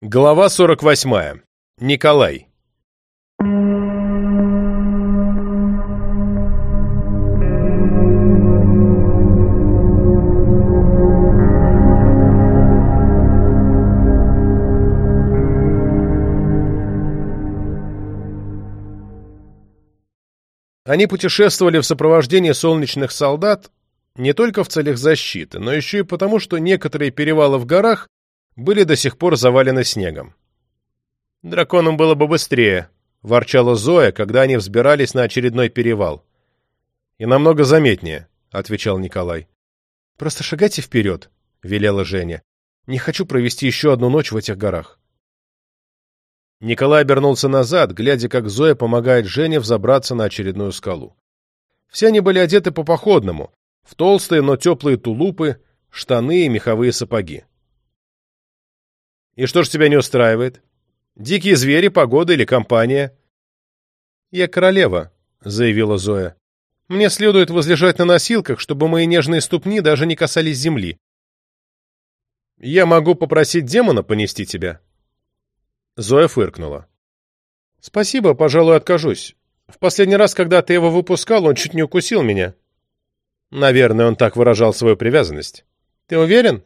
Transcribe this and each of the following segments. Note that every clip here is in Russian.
Глава 48. Николай. Они путешествовали в сопровождении солнечных солдат не только в целях защиты, но еще и потому, что некоторые перевалы в горах были до сих пор завалены снегом. «Драконам было бы быстрее», — ворчала Зоя, когда они взбирались на очередной перевал. «И намного заметнее», — отвечал Николай. «Просто шагайте вперед», — велела Женя. «Не хочу провести еще одну ночь в этих горах». Николай обернулся назад, глядя, как Зоя помогает Жене взобраться на очередную скалу. Все они были одеты по-походному, в толстые, но теплые тулупы, штаны и меховые сапоги. И что ж тебя не устраивает? Дикие звери, погода или компания? Я королева, заявила Зоя. Мне следует возлежать на носилках, чтобы мои нежные ступни даже не касались земли. Я могу попросить демона понести тебя. Зоя фыркнула. Спасибо, пожалуй, откажусь. В последний раз, когда ты его выпускал, он чуть не укусил меня. Наверное, он так выражал свою привязанность. Ты уверен?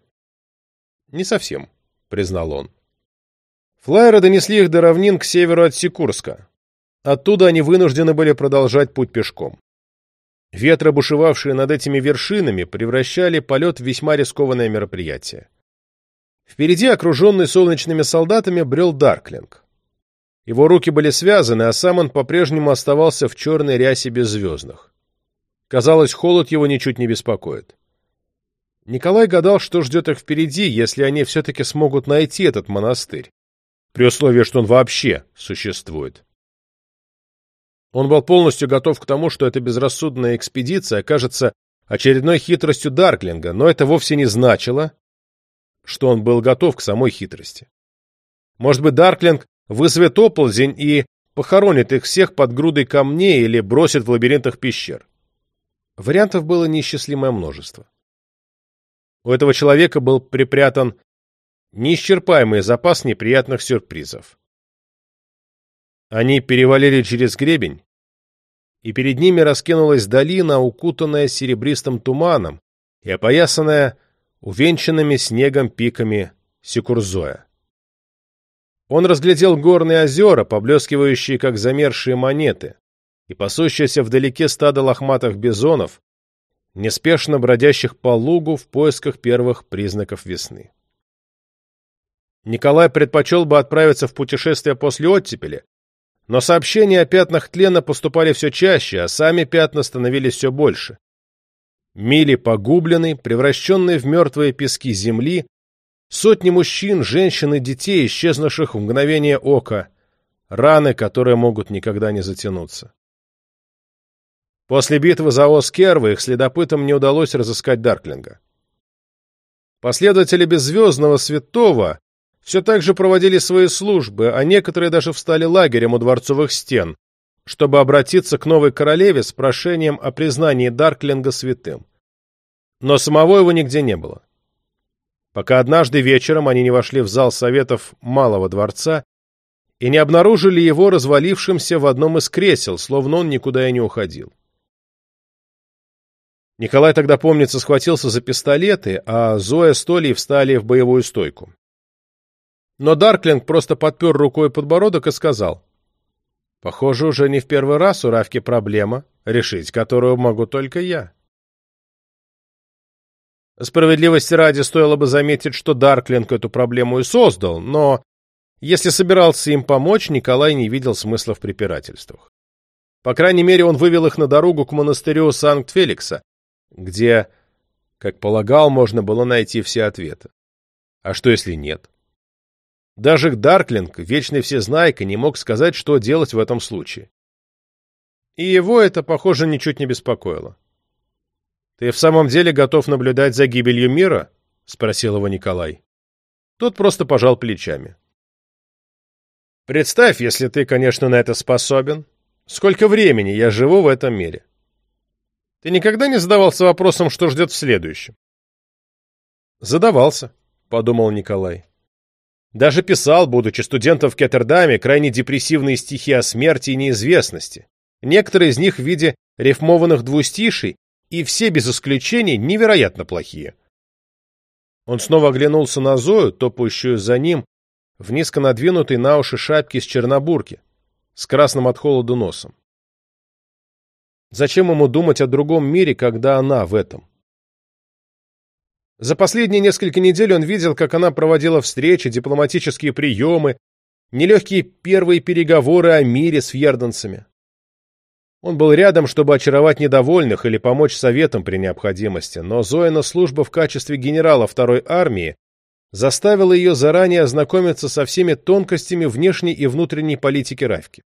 Не совсем признал он. Флайеры донесли их до равнин к северу от Сикурска. Оттуда они вынуждены были продолжать путь пешком. Ветры, бушевавшие над этими вершинами, превращали полет в весьма рискованное мероприятие. Впереди, окруженный солнечными солдатами, брел Дарклинг. Его руки были связаны, а сам он по-прежнему оставался в черной рясе беззвездных. Казалось, холод его ничуть не беспокоит. Николай гадал, что ждет их впереди, если они все-таки смогут найти этот монастырь, при условии, что он вообще существует. Он был полностью готов к тому, что эта безрассудная экспедиция окажется очередной хитростью Дарклинга, но это вовсе не значило, что он был готов к самой хитрости. Может быть, Дарклинг вызовет оползень и похоронит их всех под грудой камней или бросит в лабиринтах пещер. Вариантов было неисчислимое множество. У этого человека был припрятан неисчерпаемый запас неприятных сюрпризов. Они перевалили через гребень, и перед ними раскинулась долина, укутанная серебристым туманом и опоясанная увенчанными снегом пиками Секурзоя. Он разглядел горные озера, поблескивающие, как замерзшие монеты, и пасущееся вдалеке стадо лохматых бизонов, неспешно бродящих по лугу в поисках первых признаков весны. Николай предпочел бы отправиться в путешествие после оттепели, но сообщения о пятнах тлена поступали все чаще, а сами пятна становились все больше. Мили погублены, превращенные в мертвые пески земли, сотни мужчин, женщин и детей, исчезнувших в мгновение ока, раны, которые могут никогда не затянуться. После битвы за Оскерва их следопытам не удалось разыскать Дарклинга. Последователи Беззвездного Святого все так же проводили свои службы, а некоторые даже встали лагерем у дворцовых стен, чтобы обратиться к новой королеве с прошением о признании Дарклинга святым. Но самого его нигде не было. Пока однажды вечером они не вошли в зал советов Малого дворца и не обнаружили его развалившимся в одном из кресел, словно он никуда и не уходил. Николай тогда, помнится, схватился за пистолеты, а Зоя с Толей встали в боевую стойку. Но Дарклинг просто подпер рукой подбородок и сказал, «Похоже, уже не в первый раз у Равки проблема, решить которую могу только я». Справедливости ради стоило бы заметить, что Дарклинг эту проблему и создал, но если собирался им помочь, Николай не видел смысла в препирательствах. По крайней мере, он вывел их на дорогу к монастырю Санкт-Феликса, где, как полагал, можно было найти все ответы. А что, если нет? Даже Дарклинг, вечный всезнайка, не мог сказать, что делать в этом случае. И его это, похоже, ничуть не беспокоило. «Ты в самом деле готов наблюдать за гибелью мира?» — спросил его Николай. Тот просто пожал плечами. «Представь, если ты, конечно, на это способен. Сколько времени я живу в этом мире. Ты никогда не задавался вопросом, что ждет в следующем? Задавался, подумал Николай. Даже писал, будучи студентом в Кеттердаме, крайне депрессивные стихи о смерти и неизвестности. Некоторые из них в виде рифмованных двустишей, и все без исключения невероятно плохие. Он снова оглянулся на Зою, топающую за ним, в низко надвинутой на уши шапке с чернобурки, с красным от холода носом. Зачем ему думать о другом мире, когда она в этом? За последние несколько недель он видел, как она проводила встречи, дипломатические приемы, нелегкие первые переговоры о мире с фьерденцами. Он был рядом, чтобы очаровать недовольных или помочь советам при необходимости, но Зоина служба в качестве генерала второй армии заставила ее заранее ознакомиться со всеми тонкостями внешней и внутренней политики Равки.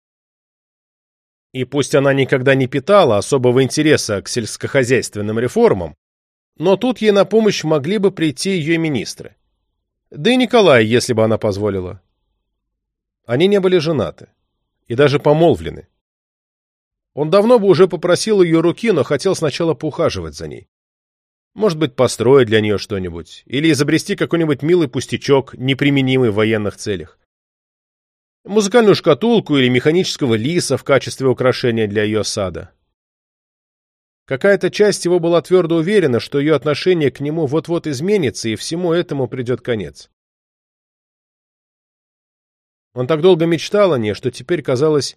И пусть она никогда не питала особого интереса к сельскохозяйственным реформам, но тут ей на помощь могли бы прийти ее министры. Да и Николай, если бы она позволила. Они не были женаты и даже помолвлены. Он давно бы уже попросил ее руки, но хотел сначала поухаживать за ней. Может быть, построить для нее что-нибудь, или изобрести какой-нибудь милый пустячок, неприменимый в военных целях. Музыкальную шкатулку или механического лиса в качестве украшения для ее сада. Какая-то часть его была твердо уверена, что ее отношение к нему вот-вот изменится, и всему этому придет конец. Он так долго мечтал о ней, что теперь казалось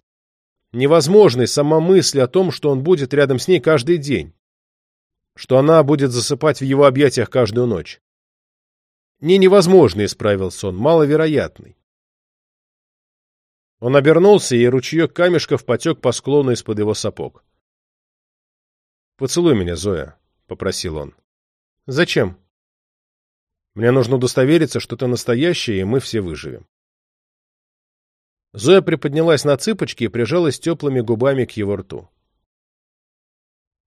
невозможной сама мысль о том, что он будет рядом с ней каждый день, что она будет засыпать в его объятиях каждую ночь. Не невозможно, исправился он, маловероятный. Он обернулся, и ручеек камешков потек по склону из-под его сапог. «Поцелуй меня, Зоя», — попросил он. «Зачем?» «Мне нужно удостовериться, что ты настоящая, и мы все выживем». Зоя приподнялась на цыпочки и прижалась теплыми губами к его рту.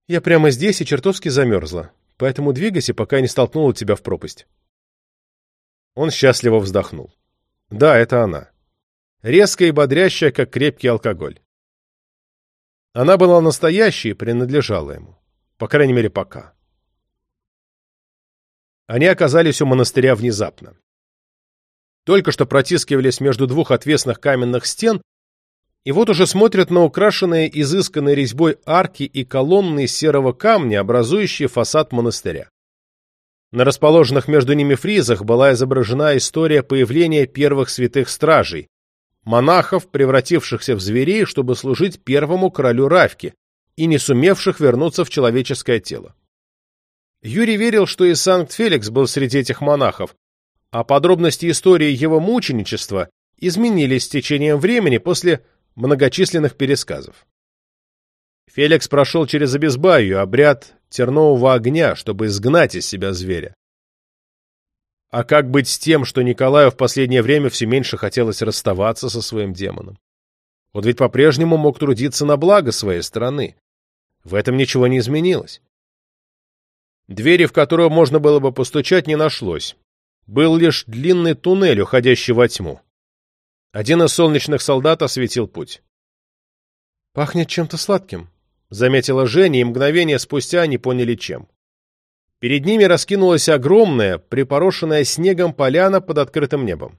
«Я прямо здесь и чертовски замерзла, поэтому двигайся, пока не столкнула тебя в пропасть». Он счастливо вздохнул. «Да, это она. Резкая и бодрящая, как крепкий алкоголь. Она была настоящей и принадлежала ему. По крайней мере, пока. Они оказались у монастыря внезапно. Только что протискивались между двух отвесных каменных стен, и вот уже смотрят на украшенные изысканной резьбой арки и колонны серого камня, образующие фасад монастыря. На расположенных между ними фризах была изображена история появления первых святых стражей, монахов, превратившихся в зверей, чтобы служить первому королю Равки, и не сумевших вернуться в человеческое тело. Юрий верил, что и Санкт-Феликс был среди этих монахов, а подробности истории его мученичества изменились с течением времени после многочисленных пересказов. Феликс прошел через обезбаю, обряд тернового огня, чтобы изгнать из себя зверя. А как быть с тем, что Николаю в последнее время все меньше хотелось расставаться со своим демоном? Он ведь по-прежнему мог трудиться на благо своей страны. В этом ничего не изменилось. Двери, в которую можно было бы постучать, не нашлось. Был лишь длинный туннель, уходящий во тьму. Один из солнечных солдат осветил путь. «Пахнет чем-то сладким», — заметила Женя, и мгновение спустя они поняли, чем. Перед ними раскинулась огромная, припорошенная снегом поляна под открытым небом.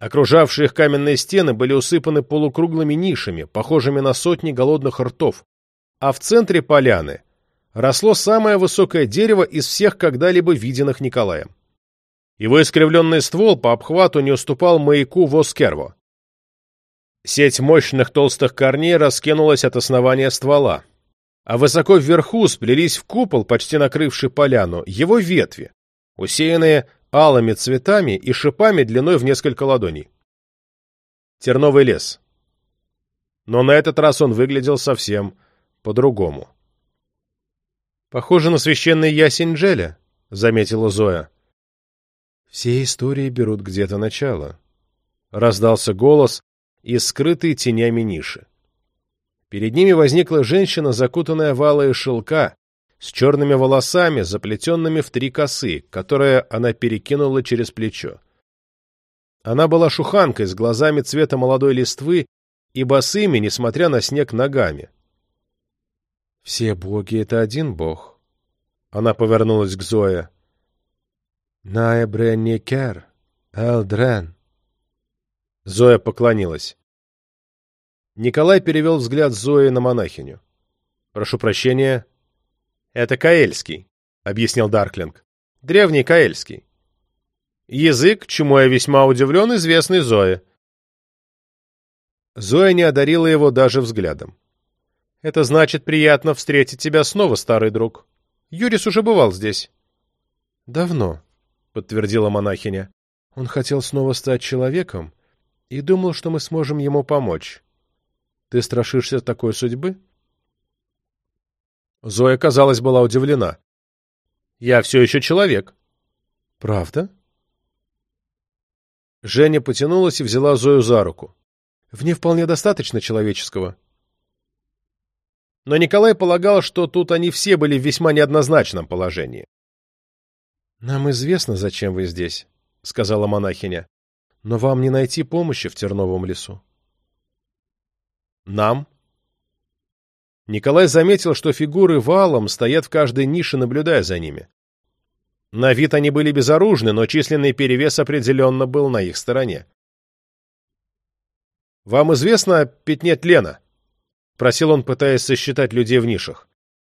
Окружавшие их каменные стены были усыпаны полукруглыми нишами, похожими на сотни голодных ртов, а в центре поляны росло самое высокое дерево из всех когда-либо виденных Николаем. Его искривленный ствол по обхвату не уступал маяку Воскерво. Сеть мощных толстых корней раскинулась от основания ствола, а высоко вверху сплелись в купол, почти накрывший поляну, его ветви, усеянные алыми цветами и шипами длиной в несколько ладоней. Терновый лес. Но на этот раз он выглядел совсем по-другому. «Похоже на священный ясень Джеля», — заметила Зоя. «Все истории берут где-то начало», — раздался голос из скрытой тенями ниши. Перед ними возникла женщина, закутанная в алые шелка, с черными волосами, заплетенными в три косы, которые она перекинула через плечо. Она была шуханкой с глазами цвета молодой листвы и босыми, несмотря на снег, ногами. «Все боги — это один бог». Она повернулась к Зое. «Наэбре некер», Элдрен. Зоя поклонилась. Николай перевел взгляд Зои на монахиню. «Прошу прощения». «Это Каэльский», — объяснил Дарклинг. «Древний Каэльский. Язык, чему я весьма удивлен, известный Зое». Зоя не одарила его даже взглядом. «Это значит, приятно встретить тебя снова, старый друг. Юрис уже бывал здесь». «Давно», — подтвердила монахиня. «Он хотел снова стать человеком и думал, что мы сможем ему помочь. Ты страшишься такой судьбы?» Зоя, казалось, была удивлена. «Я все еще человек». «Правда?» Женя потянулась и взяла Зою за руку. «В ней вполне достаточно человеческого». Но Николай полагал, что тут они все были в весьма неоднозначном положении. «Нам известно, зачем вы здесь», — сказала монахиня. «Но вам не найти помощи в Терновом лесу». «Нам?» Николай заметил, что фигуры валом стоят в каждой нише, наблюдая за ними. На вид они были безоружны, но численный перевес определенно был на их стороне. «Вам известно о пятне тлена?» — просил он, пытаясь сосчитать людей в нишах.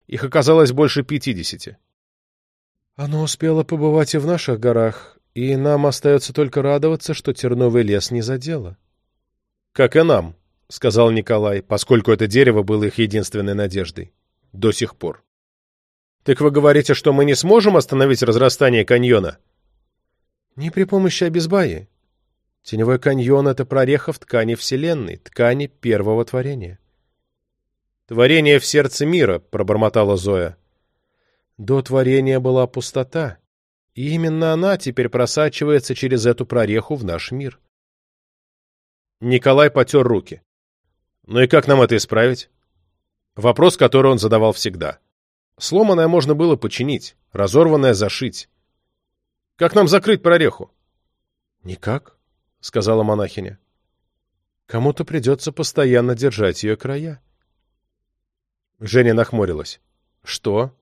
Их оказалось больше пятидесяти. «Оно успело побывать и в наших горах, и нам остается только радоваться, что терновый лес не задело». «Как и нам», — сказал Николай, поскольку это дерево было их единственной надеждой. До сих пор. «Так вы говорите, что мы не сможем остановить разрастание каньона?» «Не при помощи обезбаи. Теневой каньон — это прореха в ткани Вселенной, ткани первого творения». «Творение в сердце мира», — пробормотала Зоя. До творения была пустота, и именно она теперь просачивается через эту прореху в наш мир. Николай потер руки. Ну и как нам это исправить? Вопрос, который он задавал всегда. Сломанное можно было починить, разорванное зашить. Как нам закрыть прореху? Никак, сказала монахиня. Кому-то придется постоянно держать ее края. Женя нахмурилась. Что?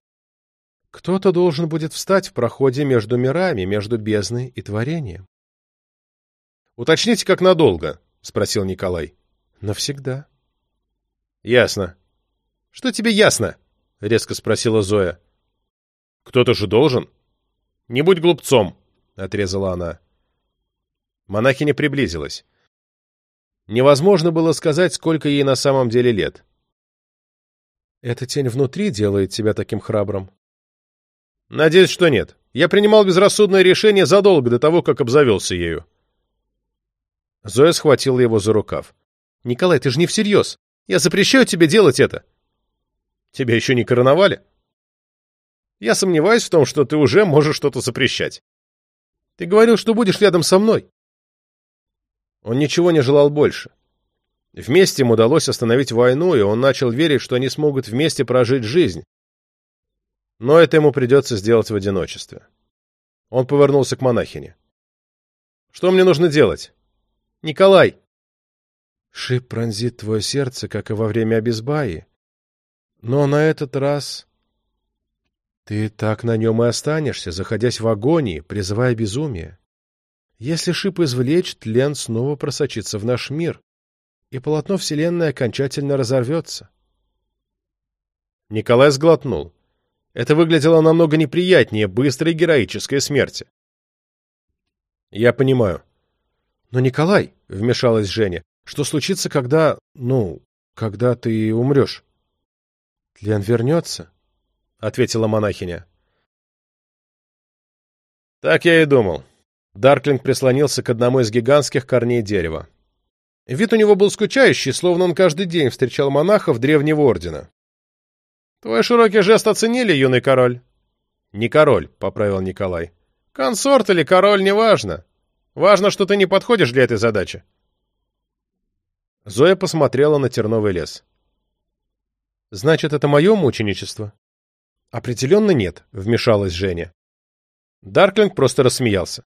Кто-то должен будет встать в проходе между мирами, между бездной и творением. Уточните, как надолго, спросил Николай. Навсегда. Ясно. Что тебе ясно? резко спросила Зоя. Кто-то же должен. Не будь глупцом, отрезала она. Монахиня приблизилась. Невозможно было сказать, сколько ей на самом деле лет. Эта тень внутри делает тебя таким храбрым. Надеюсь, что нет. Я принимал безрассудное решение задолго до того, как обзавелся ею. Зоя схватила его за рукав. «Николай, ты же не всерьез. Я запрещаю тебе делать это. Тебя еще не короновали? Я сомневаюсь в том, что ты уже можешь что-то запрещать. Ты говорил, что будешь рядом со мной. Он ничего не желал больше. Вместе им удалось остановить войну, и он начал верить, что они смогут вместе прожить жизнь. Но это ему придется сделать в одиночестве. Он повернулся к монахине. «Что мне нужно делать?» «Николай!» «Шип пронзит твое сердце, как и во время обезбаи. Но на этот раз ты так на нем и останешься, заходясь в агонии, призывая безумие. Если шип извлечь, тлен снова просочится в наш мир, и полотно Вселенной окончательно разорвется. Николай сглотнул. Это выглядело намного неприятнее быстрой героической смерти. «Я понимаю». «Но, Николай», — вмешалась Женя, — «что случится, когда... ну, когда ты умрешь?» «Тлен вернется», — ответила монахиня. «Так я и думал». Дарклинг прислонился к одному из гигантских корней дерева. Вид у него был скучающий, словно он каждый день встречал монахов древнего ордена. «Твой широкий жест оценили, юный король?» «Не король», — поправил Николай. «Консорт или король, неважно. Важно, что ты не подходишь для этой задачи». Зоя посмотрела на терновый лес. «Значит, это мое мученичество?» «Определенно нет», — вмешалась Женя. Дарклинг просто рассмеялся.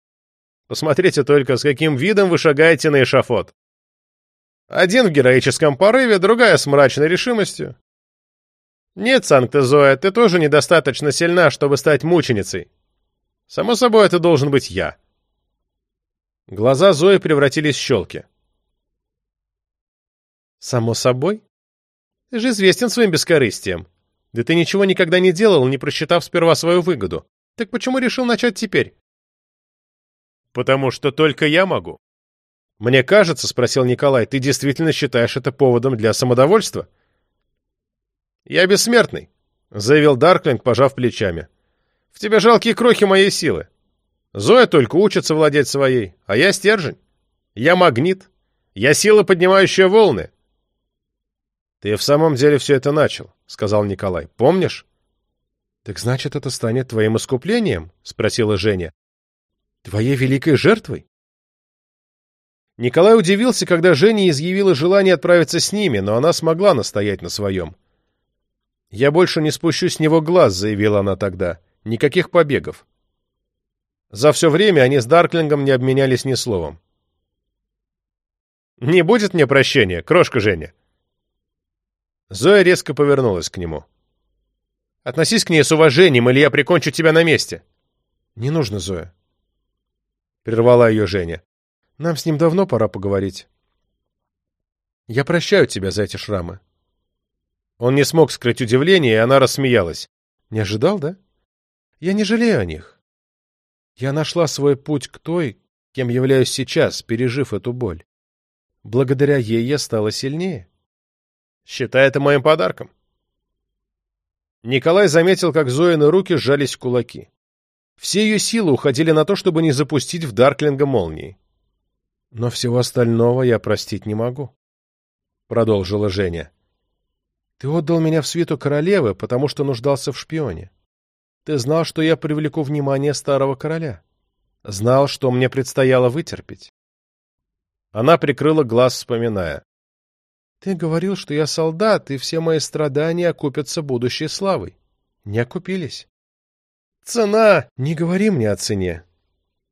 «Посмотрите только, с каким видом вы шагаете на эшафот. Один в героическом порыве, другая с мрачной решимостью. Нет, Санкта-Зоя, ты тоже недостаточно сильна, чтобы стать мученицей. Само собой, это должен быть я. Глаза Зои превратились в щелки. «Само собой. Ты же известен своим бескорыстием. Да ты ничего никогда не делал, не просчитав сперва свою выгоду. Так почему решил начать теперь?» «Потому что только я могу». «Мне кажется, — спросил Николай, — ты действительно считаешь это поводом для самодовольства?» «Я бессмертный», — заявил Дарклинг, пожав плечами. «В тебе жалкие крохи моей силы. Зоя только учится владеть своей, а я стержень. Я магнит. Я сила, поднимающая волны». «Ты в самом деле все это начал», — сказал Николай. «Помнишь?» «Так значит, это станет твоим искуплением?» — спросила Женя. «Твоей великой жертвой?» Николай удивился, когда Женя изъявила желание отправиться с ними, но она смогла настоять на своем. «Я больше не спущу с него глаз», — заявила она тогда. «Никаких побегов». За все время они с Дарклингом не обменялись ни словом. «Не будет мне прощения, крошка Женя?» Зоя резко повернулась к нему. «Относись к ней с уважением, или я прикончу тебя на месте!» «Не нужно, Зоя!» Прервала ее Женя. «Нам с ним давно пора поговорить. Я прощаю тебя за эти шрамы. Он не смог скрыть удивление, и она рассмеялась. «Не ожидал, да? Я не жалею о них. Я нашла свой путь к той, кем являюсь сейчас, пережив эту боль. Благодаря ей я стала сильнее. Считай это моим подарком». Николай заметил, как Зоины руки сжались в кулаки. Все ее силы уходили на то, чтобы не запустить в Дарклинга молнии. «Но всего остального я простить не могу», — продолжила Женя. Ты отдал меня в свиту королевы, потому что нуждался в шпионе. Ты знал, что я привлеку внимание старого короля. Знал, что мне предстояло вытерпеть. Она прикрыла глаз, вспоминая. Ты говорил, что я солдат, и все мои страдания окупятся будущей славой. Не окупились. Цена! Не говори мне о цене.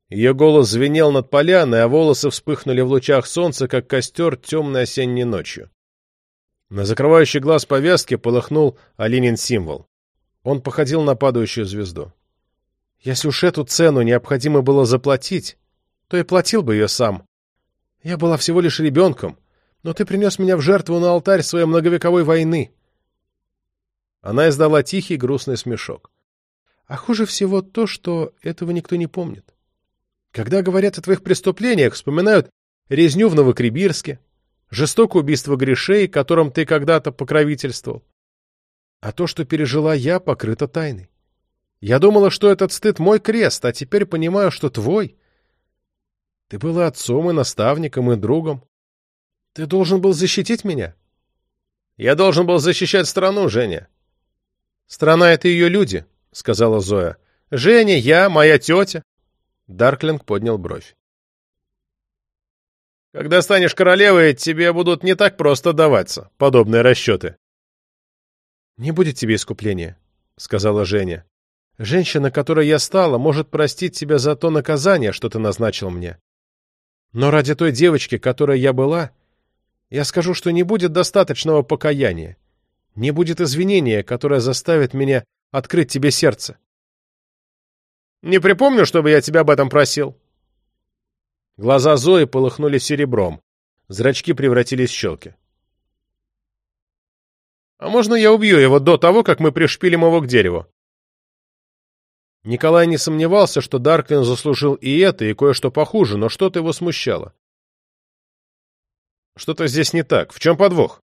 Ее голос звенел над поляной, а волосы вспыхнули в лучах солнца, как костер темной осенней ночью. На закрывающий глаз повязки полыхнул Алинин символ. Он походил на падающую звезду. Если уж эту цену необходимо было заплатить, то и платил бы ее сам. Я была всего лишь ребенком, но ты принес меня в жертву на алтарь своей многовековой войны. Она издала тихий грустный смешок. А хуже всего то, что этого никто не помнит. Когда говорят о твоих преступлениях, вспоминают резню в Новокребирске, жестокое убийство грешей, которым ты когда-то покровительствовал. А то, что пережила я, покрыто тайной. Я думала, что этот стыд мой крест, а теперь понимаю, что твой. Ты была отцом и наставником и другом. Ты должен был защитить меня. Я должен был защищать страну, Женя. Страна — это ее люди, — сказала Зоя. Женя, я, моя тетя. Дарклинг поднял бровь. Когда станешь королевой, тебе будут не так просто даваться подобные расчеты. «Не будет тебе искупления», — сказала Женя. «Женщина, которой я стала, может простить тебя за то наказание, что ты назначил мне. Но ради той девочки, которой я была, я скажу, что не будет достаточного покаяния, не будет извинения, которое заставит меня открыть тебе сердце». «Не припомню, чтобы я тебя об этом просил», Глаза Зои полыхнули серебром. Зрачки превратились в щелки. «А можно я убью его до того, как мы пришпилим его к дереву?» Николай не сомневался, что Дарклин заслужил и это, и кое-что похуже, но что-то его смущало. «Что-то здесь не так. В чем подвох?»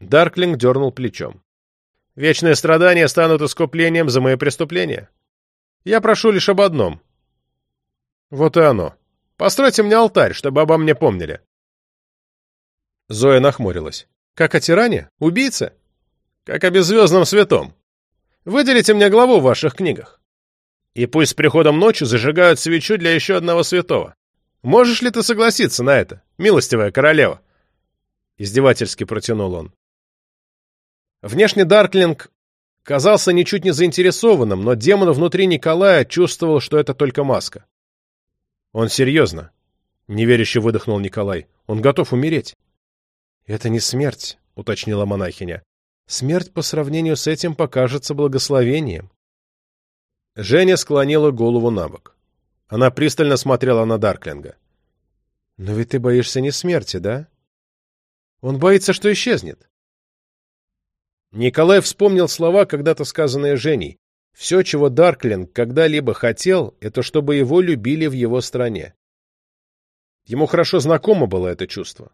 Дарклинг дернул плечом. «Вечные страдания станут искуплением за мои преступления. Я прошу лишь об одном. Вот и оно. Постройте мне алтарь, чтобы обо мне помнили. Зоя нахмурилась. Как о тиране? Убийце? Как о беззвездном святом. Выделите мне главу в ваших книгах. И пусть с приходом ночи зажигают свечу для еще одного святого. Можешь ли ты согласиться на это, милостивая королева? Издевательски протянул он. Внешне Дарклинг казался ничуть не заинтересованным, но демон внутри Николая чувствовал, что это только маска. Он серьезно. Неверяще выдохнул Николай. Он готов умереть. Это не смерть, уточнила монахиня. Смерть по сравнению с этим покажется благословением. Женя склонила голову на бок. Она пристально смотрела на Дарклинга. «Но ведь ты боишься не смерти, да? Он боится, что исчезнет». Николай вспомнил слова, когда-то сказанные Женей. Все, чего Дарклинг когда-либо хотел, это чтобы его любили в его стране. Ему хорошо знакомо было это чувство.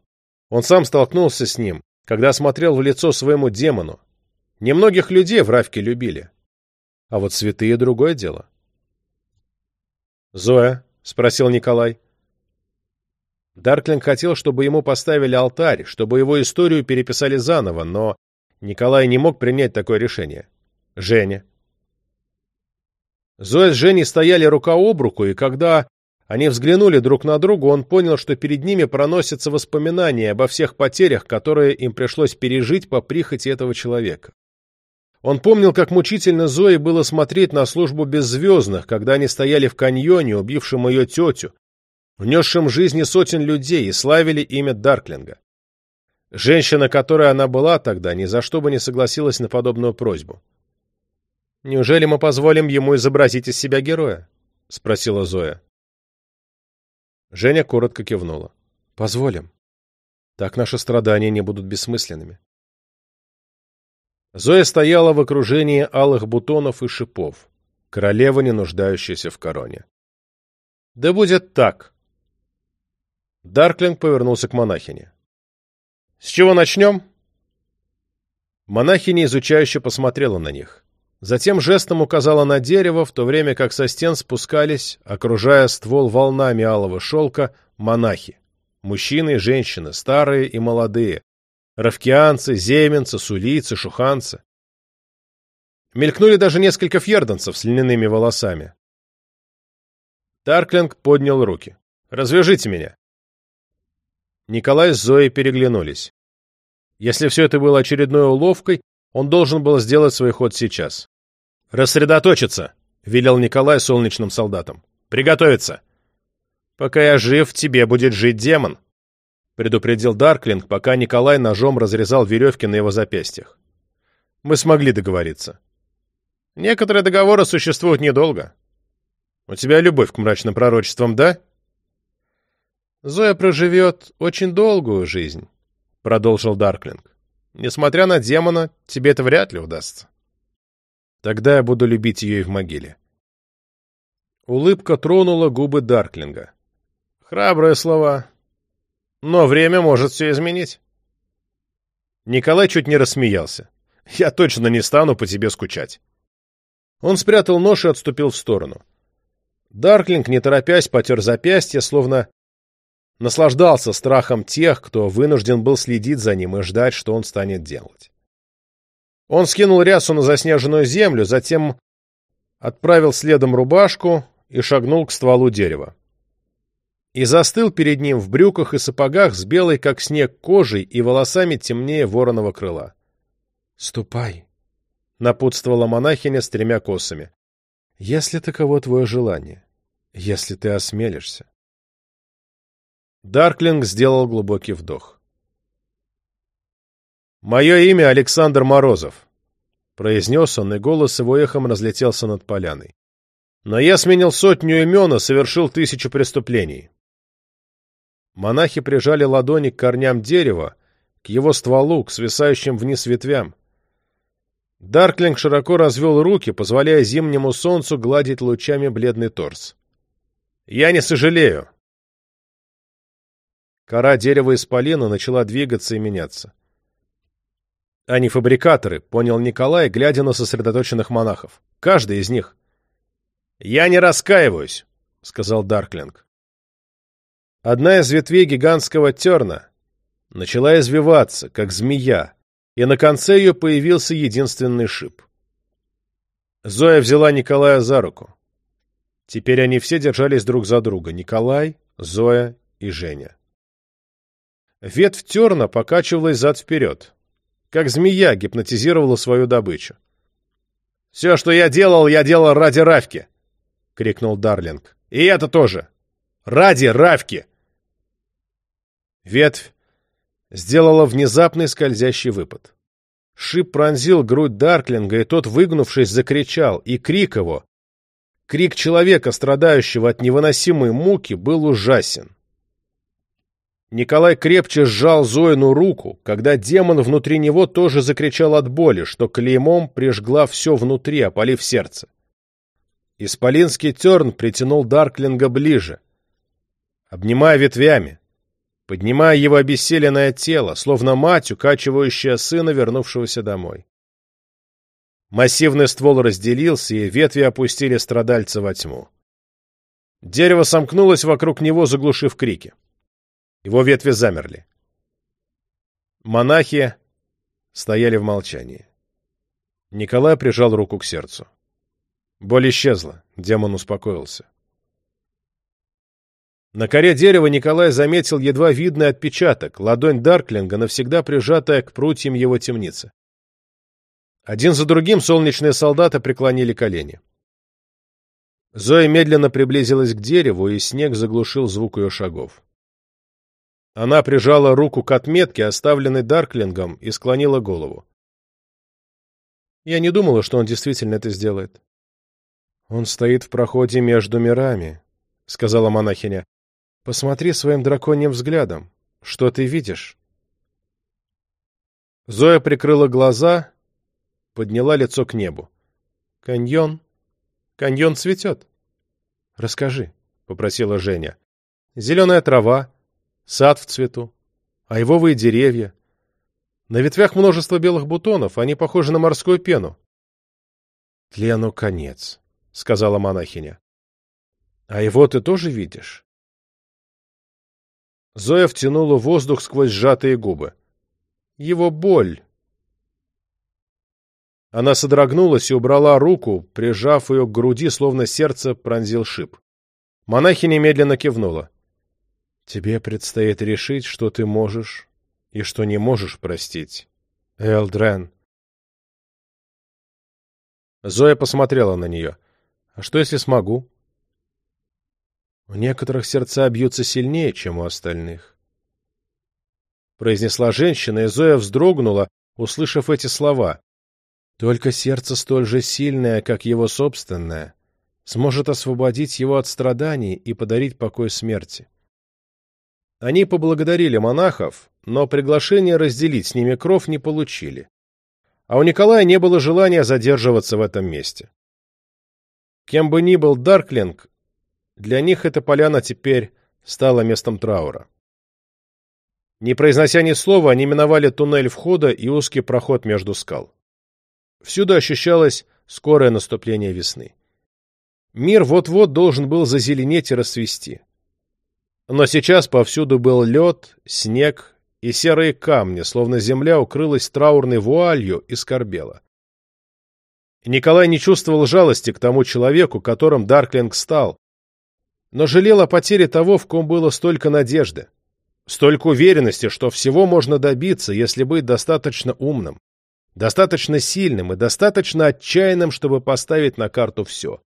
Он сам столкнулся с ним, когда смотрел в лицо своему демону. Немногих людей в Равке любили. А вот святые — другое дело. «Зоя?» — спросил Николай. Дарклинг хотел, чтобы ему поставили алтарь, чтобы его историю переписали заново, но Николай не мог принять такое решение. Женя. Зоя с Женей стояли рука об руку, и когда они взглянули друг на друга, он понял, что перед ними проносятся воспоминания обо всех потерях, которые им пришлось пережить по прихоти этого человека. Он помнил, как мучительно Зое было смотреть на службу беззвездных, когда они стояли в каньоне, убившем ее тетю, внесшим жизни сотен людей и славили имя Дарклинга. Женщина, которой она была тогда, ни за что бы не согласилась на подобную просьбу. «Неужели мы позволим ему изобразить из себя героя?» — спросила Зоя. Женя коротко кивнула. «Позволим. Так наши страдания не будут бессмысленными». Зоя стояла в окружении алых бутонов и шипов, королева, не нуждающаяся в короне. «Да будет так!» Дарклинг повернулся к монахине. «С чего начнем?» Монахиня изучающе посмотрела на них. Затем жестом указала на дерево, в то время как со стен спускались, окружая ствол волнами алого шелка, монахи. Мужчины и женщины, старые и молодые. Равкианцы, земенцы, сулийцы, шуханцы. Мелькнули даже несколько фьерданцев с льняными волосами. Тарклинг поднял руки. «Развяжите меня!» Николай с Зоей переглянулись. Если все это было очередной уловкой, он должен был сделать свой ход сейчас. «Рассредоточиться!» — велел Николай солнечным солдатам. «Приготовиться!» «Пока я жив, тебе будет жить демон!» — предупредил Дарклинг, пока Николай ножом разрезал веревки на его запястьях. «Мы смогли договориться. Некоторые договоры существуют недолго. У тебя любовь к мрачным пророчествам, да?» Зоя проживет очень долгую жизнь, — продолжил Дарклинг. Несмотря на демона, тебе это вряд ли удастся. Тогда я буду любить ее и в могиле. Улыбка тронула губы Дарклинга. Храбрые слова. Но время может все изменить. Николай чуть не рассмеялся. Я точно не стану по тебе скучать. Он спрятал нож и отступил в сторону. Дарклинг, не торопясь, потер запястье, словно наслаждался страхом тех, кто вынужден был следить за ним и ждать, что он станет делать. Он скинул рясу на заснеженную землю, затем отправил следом рубашку и шагнул к стволу дерева. И застыл перед ним в брюках и сапогах с белой, как снег, кожей и волосами темнее вороного крыла. — Ступай, — напутствовала монахиня с тремя косами, — если таково твое желание, если ты осмелишься. Дарклинг сделал глубокий вдох. «Мое имя Александр Морозов», — произнес он, и голос его эхом разлетелся над поляной. «Но я сменил сотню имен и совершил тысячу преступлений». Монахи прижали ладони к корням дерева, к его стволу, к свисающим вниз ветвям. Дарклинг широко развел руки, позволяя зимнему солнцу гладить лучами бледный торс. «Я не сожалею. Кора дерева исполина начала двигаться и меняться. Они фабрикаторы, понял Николай, глядя на сосредоточенных монахов. Каждый из них. «Я не раскаиваюсь», — сказал Дарклинг. Одна из ветвей гигантского терна начала извиваться, как змея, и на конце ее появился единственный шип. Зоя взяла Николая за руку. Теперь они все держались друг за друга — Николай, Зоя и Женя. Ветвь терна покачивалась зад-вперед, как змея гипнотизировала свою добычу. «Все, что я делал, я делал ради Равки!» — крикнул Дарлинг. «И это тоже! Ради Равки!» Ветвь сделала внезапный скользящий выпад. Шип пронзил грудь Дарклинга, и тот, выгнувшись, закричал, и крик его Крик человека, страдающего от невыносимой муки, был ужасен. Николай крепче сжал Зоину руку, когда демон внутри него тоже закричал от боли, что клеймом прижгла все внутри, опалив сердце. Исполинский терн притянул Дарклинга ближе, обнимая ветвями, поднимая его обессиленное тело, словно мать, укачивающая сына, вернувшегося домой. Массивный ствол разделился, и ветви опустили страдальца во тьму. Дерево сомкнулось вокруг него, заглушив крики. Его ветви замерли. Монахи стояли в молчании. Николай прижал руку к сердцу. Боль исчезла, демон успокоился. На коре дерева Николай заметил едва видный отпечаток, ладонь Дарклинга, навсегда прижатая к прутьям его темницы. Один за другим солнечные солдаты преклонили колени. Зоя медленно приблизилась к дереву, и снег заглушил звук ее шагов. Она прижала руку к отметке, оставленной Дарклингом, и склонила голову. Я не думала, что он действительно это сделает. «Он стоит в проходе между мирами», — сказала монахиня. Посмотри своим драконьим взглядом. Что ты видишь? Зоя прикрыла глаза, подняла лицо к небу. Каньон. Каньон цветет. Расскажи, — попросила Женя. Зеленая трава, сад в цвету, айвовые деревья. На ветвях множество белых бутонов, они похожи на морскую пену. — Тлену конец, — сказала монахиня. — А его ты тоже видишь? Зоя втянула воздух сквозь сжатые губы. Его боль. Она содрогнулась и убрала руку, прижав ее к груди, словно сердце пронзил шип. Монахиня медленно кивнула. «Тебе предстоит решить, что ты можешь и что не можешь простить. Элдрен». Зоя посмотрела на нее. «А что, если смогу?» У некоторых сердца бьются сильнее, чем у остальных. Произнесла женщина, и Зоя вздрогнула, услышав эти слова. Только сердце столь же сильное, как его собственное, сможет освободить его от страданий и подарить покой смерти. Они поблагодарили монахов, но приглашение разделить с ними кров не получили. А у Николая не было желания задерживаться в этом месте. Кем бы ни был Дарклинг, для них эта поляна теперь стала местом траура. Не произнося ни слова, они миновали туннель входа и узкий проход между скал. Всюду ощущалось скорое наступление весны. Мир вот-вот должен был зазеленеть и расцвести. Но сейчас повсюду был лед, снег и серые камни, словно земля укрылась траурной вуалью и скорбела. Николай не чувствовал жалости к тому человеку, которым Дарклинг стал, но жалел о потере того, в ком было столько надежды, столько уверенности, что всего можно добиться, если быть достаточно умным, достаточно сильным и достаточно отчаянным, чтобы поставить на карту все.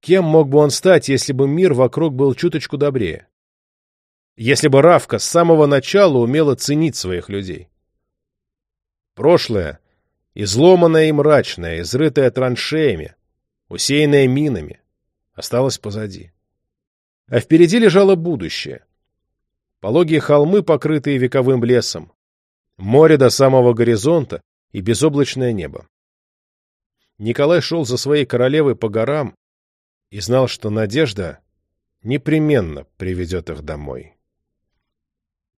Кем мог бы он стать, если бы мир вокруг был чуточку добрее? Если бы Равка с самого начала умела ценить своих людей? Прошлое, изломанное и мрачное, изрытое траншеями, усеянное минами, осталось позади. А впереди лежало будущее. Пологие холмы, покрытые вековым лесом, море до самого горизонта и безоблачное небо. Николай шел за своей королевой по горам и знал, что надежда непременно приведет их домой.